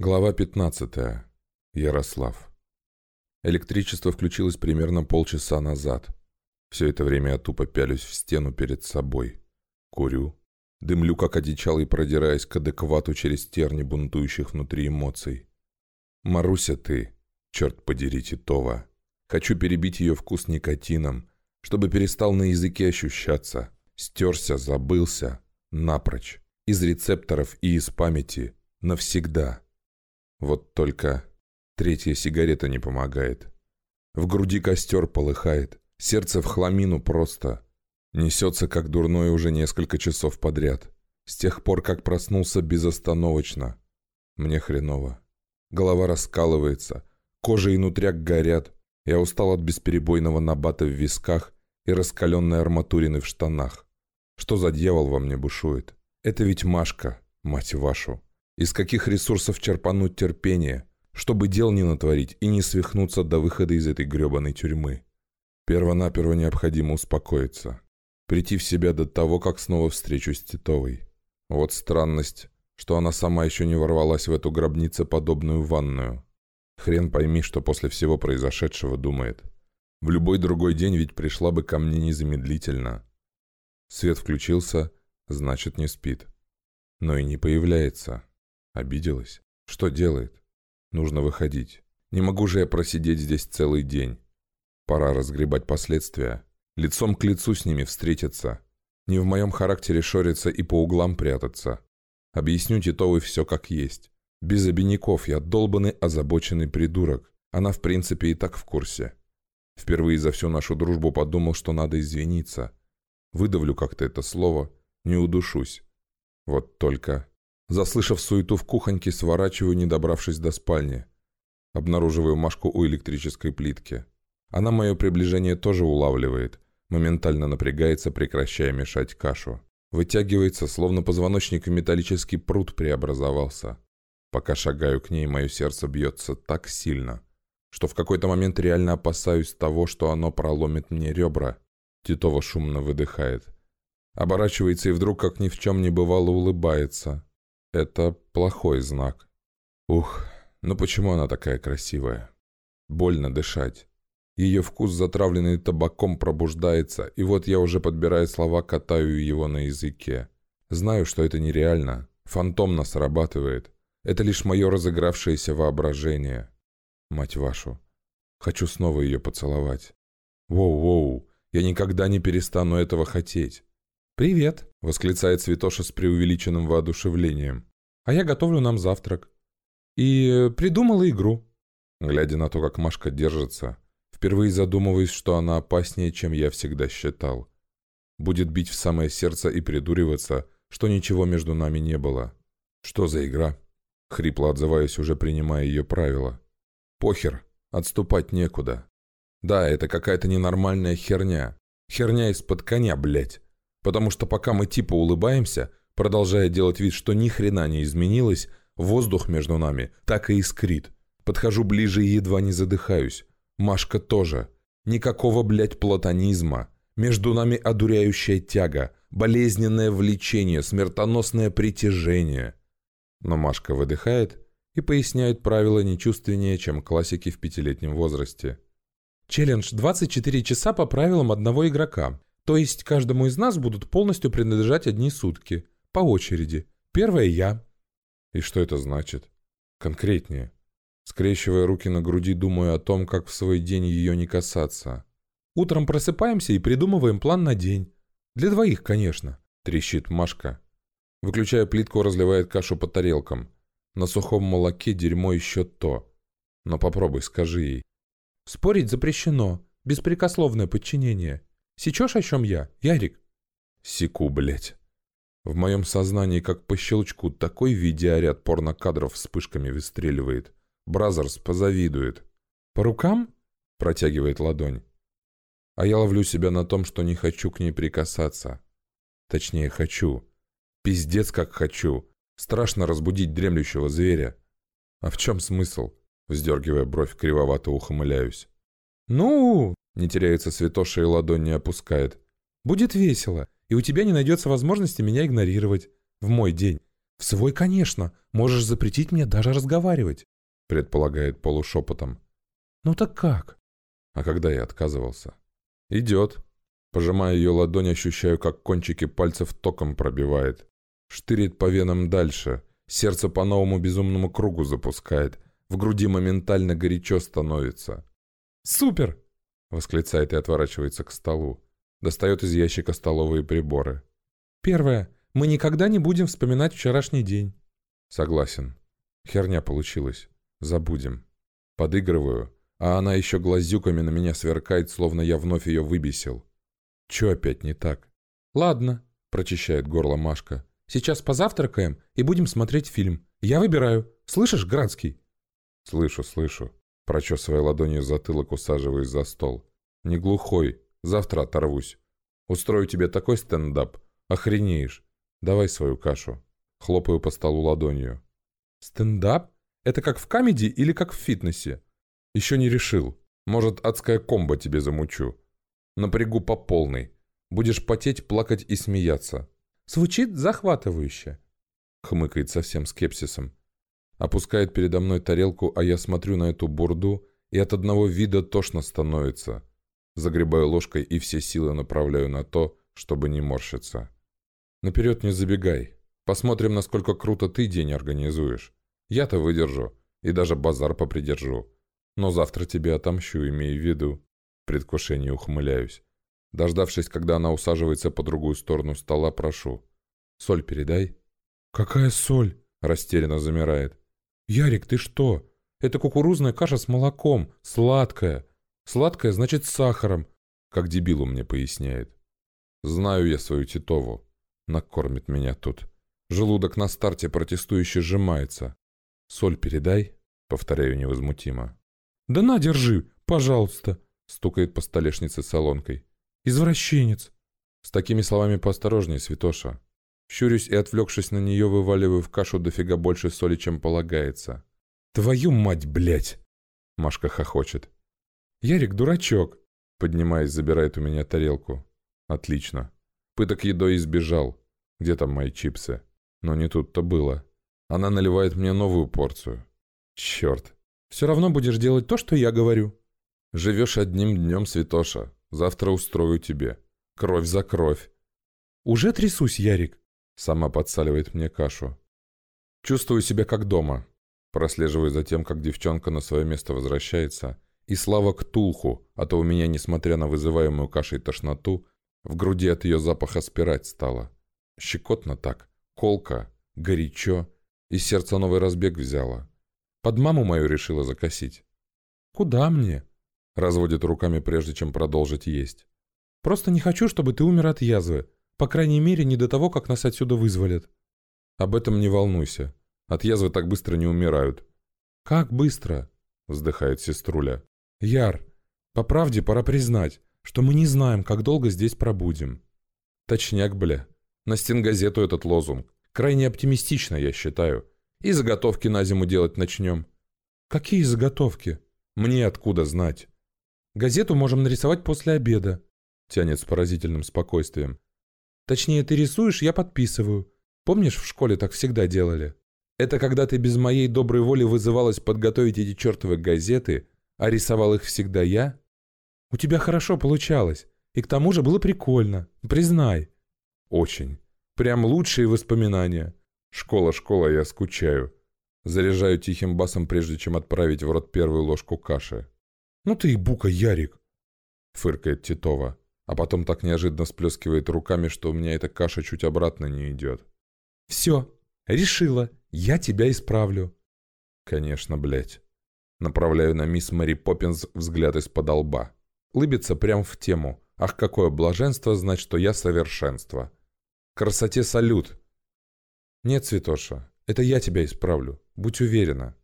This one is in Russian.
Глава 15. Ярослав. Электричество включилось примерно полчаса назад. Все это время я тупо пялюсь в стену перед собой. Курю. Дымлю, как одичал, и продираясь к адеквату через терни бунтующих внутри эмоций. Маруся ты, черт подери, Титова. Хочу перебить ее вкус никотином, чтобы перестал на языке ощущаться. Стерся, забылся. Напрочь. Из рецепторов и из памяти. Навсегда. Вот только третья сигарета не помогает. В груди костер полыхает, сердце в хламину просто. Несется, как дурное, уже несколько часов подряд. С тех пор, как проснулся безостановочно. Мне хреново. Голова раскалывается, кожа и нутряк горят. Я устал от бесперебойного набата в висках и раскаленной арматурины в штанах. Что за дьявол во мне бушует? Это ведь Машка, мать вашу. Из каких ресурсов черпануть терпение, чтобы дел не натворить и не свихнуться до выхода из этой гребаной тюрьмы? Первонаперво необходимо успокоиться. Прийти в себя до того, как снова встречусь с Титовой. Вот странность, что она сама еще не ворвалась в эту гробницеподобную ванную. Хрен пойми, что после всего произошедшего думает. В любой другой день ведь пришла бы ко мне незамедлительно. Свет включился, значит не спит. Но и не появляется. Обиделась? Что делает? Нужно выходить. Не могу же я просидеть здесь целый день. Пора разгребать последствия. Лицом к лицу с ними встретиться. Не в моем характере шориться и по углам прятаться. Объясню Титовой все как есть. Без обиняков я долбанный озабоченный придурок. Она в принципе и так в курсе. Впервые за всю нашу дружбу подумал, что надо извиниться. Выдавлю как-то это слово, не удушусь. Вот только Заслышав суету в кухоньке, сворачиваю, не добравшись до спальни. Обнаруживаю Машку у электрической плитки. Она мое приближение тоже улавливает. Моментально напрягается, прекращая мешать кашу. Вытягивается, словно позвоночник в металлический пруд преобразовался. Пока шагаю к ней, мое сердце бьется так сильно, что в какой-то момент реально опасаюсь того, что оно проломит мне ребра. Титова шумно выдыхает. Оборачивается и вдруг, как ни в чем не бывало, улыбается. Это плохой знак. Ух, ну почему она такая красивая? Больно дышать. Ее вкус, затравленный табаком, пробуждается, и вот я уже подбирая слова, катаю его на языке. Знаю, что это нереально, фантомно срабатывает. Это лишь мое разыгравшееся воображение. Мать вашу. Хочу снова ее поцеловать. Воу-воу, я никогда не перестану этого хотеть. «Привет!» — восклицает Святоша с преувеличенным воодушевлением. «А я готовлю нам завтрак. И придумала игру». Глядя на то, как Машка держится, впервые задумываюсь, что она опаснее, чем я всегда считал. Будет бить в самое сердце и придуриваться, что ничего между нами не было. «Что за игра?» — хрипло отзываюсь, уже принимая ее правила. «Похер, отступать некуда. Да, это какая-то ненормальная херня. Херня из-под коня, блядь. Потому что пока мы типа улыбаемся, продолжая делать вид, что ни хрена не изменилось, воздух между нами так и искрит. Подхожу ближе и едва не задыхаюсь. Машка тоже. Никакого, блядь, платонизма. Между нами одуряющая тяга, болезненное влечение, смертоносное притяжение. Но Машка выдыхает и поясняет правила нечувственнее, чем классики в пятилетнем возрасте. Челлендж 24 часа по правилам одного игрока. То есть каждому из нас будут полностью принадлежать одни сутки. По очереди. Первое я. И что это значит? Конкретнее. Скрещивая руки на груди, думаю о том, как в свой день ее не касаться. Утром просыпаемся и придумываем план на день. Для двоих, конечно. Трещит Машка. Выключая плитку, разливает кашу по тарелкам. На сухом молоке дерьмо еще то. Но попробуй, скажи ей. Спорить запрещено. Беспрекословное подчинение. Сечешь, о чем я, Ярик?» «Секу, блядь». В моем сознании, как по щелчку, такой видеоряд порнокадров вспышками выстреливает. Brazzers позавидует. «По рукам?» — протягивает ладонь. А я ловлю себя на том, что не хочу к ней прикасаться. Точнее, хочу. Пиздец, как хочу. Страшно разбудить дремлющего зверя. А в чем смысл? Вздергивая бровь, кривовато ухмыляюсь. «Ну, не теряется святоша и ладонь не опускает. «Будет весело, и у тебя не найдется возможности меня игнорировать. В мой день. «В свой, конечно. Можешь запретить мне даже разговаривать», — предполагает полушепотом. «Ну так как?» А когда я отказывался? «Идет». Пожимая ее ладонь, ощущаю, как кончики пальцев током пробивает. Штырит по венам дальше. Сердце по новому безумному кругу запускает. В груди моментально горячо становится. «Супер!» — восклицает и отворачивается к столу. Достает из ящика столовые приборы. «Первое. Мы никогда не будем вспоминать вчерашний день». «Согласен. Херня получилась. Забудем. Подыгрываю, а она еще глазюками на меня сверкает, словно я вновь ее выбесил. Че опять не так?» «Ладно», — прочищает горло Машка. «Сейчас позавтракаем и будем смотреть фильм. Я выбираю. Слышишь, Градский?» «Слышу, слышу». Прочесывая ладонью затылок, усаживаюсь за стол. «Не глухой. Завтра оторвусь. Устрою тебе такой стендап. Охренеешь. Давай свою кашу». Хлопаю по столу ладонью. «Стендап? Это как в камеди или как в фитнесе?» «Еще не решил. Может, адская комбо тебе замучу. Напрягу по полной. Будешь потеть, плакать и смеяться». «Звучит захватывающе», — хмыкает со всем скепсисом. Опускает передо мной тарелку, а я смотрю на эту бурду, и от одного вида тошно становится. Загребаю ложкой и все силы направляю на то, чтобы не морщиться. Наперед не забегай. Посмотрим, насколько круто ты день организуешь. Я-то выдержу, и даже базар попридержу. Но завтра тебе отомщу, имея в виду. В предвкушении ухмыляюсь. Дождавшись, когда она усаживается по другую сторону стола, прошу. «Соль передай». «Какая соль?» – растерянно замирает. «Ярик, ты что? Это кукурузная каша с молоком, сладкая. Сладкая значит с сахаром», как дебилу мне поясняет. «Знаю я свою Титову. Накормит меня тут. Желудок на старте протестующе сжимается. Соль передай», повторяю невозмутимо. «Да на, держи, пожалуйста», стукает по столешнице солонкой. «Извращенец». С такими словами поосторожнее, Святоша. Щурюсь и, отвлекшись на нее, вываливаю в кашу дофига больше соли, чем полагается. «Твою мать, блядь!» Машка хохочет. «Ярик, дурачок!» Поднимаясь, забирает у меня тарелку. «Отлично. Пыток едой избежал. Где там мои чипсы?» Но не тут-то было. Она наливает мне новую порцию. Черт. Все равно будешь делать то, что я говорю. Живешь одним днем, Святоша. Завтра устрою тебе. Кровь за кровь. Уже трясусь, Ярик. Сама подсаливает мне кашу. Чувствую себя как дома. Прослеживаю за тем, как девчонка на свое место возвращается. И слава Ктулху, а то у меня, несмотря на вызываемую кашей тошноту, в груди от ее запаха спирать стало. Щекотно так, колко, горячо, и сердце новый разбег взяло. Под маму мою решила закосить. «Куда мне?» Разводит руками, прежде чем продолжить есть. «Просто не хочу, чтобы ты умер от язвы. По крайней мере, не до того, как нас отсюда вызволят. Об этом не волнуйся. От язвы так быстро не умирают. Как быстро? Вздыхает сеструля. Яр, по правде пора признать, что мы не знаем, как долго здесь пробудем. Точняк, бля. На стенгазету этот лозунг. Крайне оптимистично, я считаю. И заготовки на зиму делать начнем. Какие заготовки? Мне откуда знать? Газету можем нарисовать после обеда. Тянет с поразительным спокойствием. Точнее, ты рисуешь, я подписываю. Помнишь, в школе так всегда делали? Это когда ты без моей доброй воли вызывалась подготовить эти чертовы газеты, а рисовал их всегда я? У тебя хорошо получалось. И к тому же было прикольно. Признай. Очень. Прям лучшие воспоминания. Школа, школа, я скучаю. Заряжаю тихим басом, прежде чем отправить в рот первую ложку каши. «Ну ты и бука, Ярик!» Фыркает Титова а потом так неожиданно сплескивает руками, что у меня эта каша чуть обратно не идет. «Все, решила, я тебя исправлю». «Конечно, блядь». Направляю на мисс Мэри Поппинс взгляд из-под лба. Лыбится прям в тему. Ах, какое блаженство знать, что я совершенство. Красоте салют. Нет, Святоша, это я тебя исправлю. Будь уверена.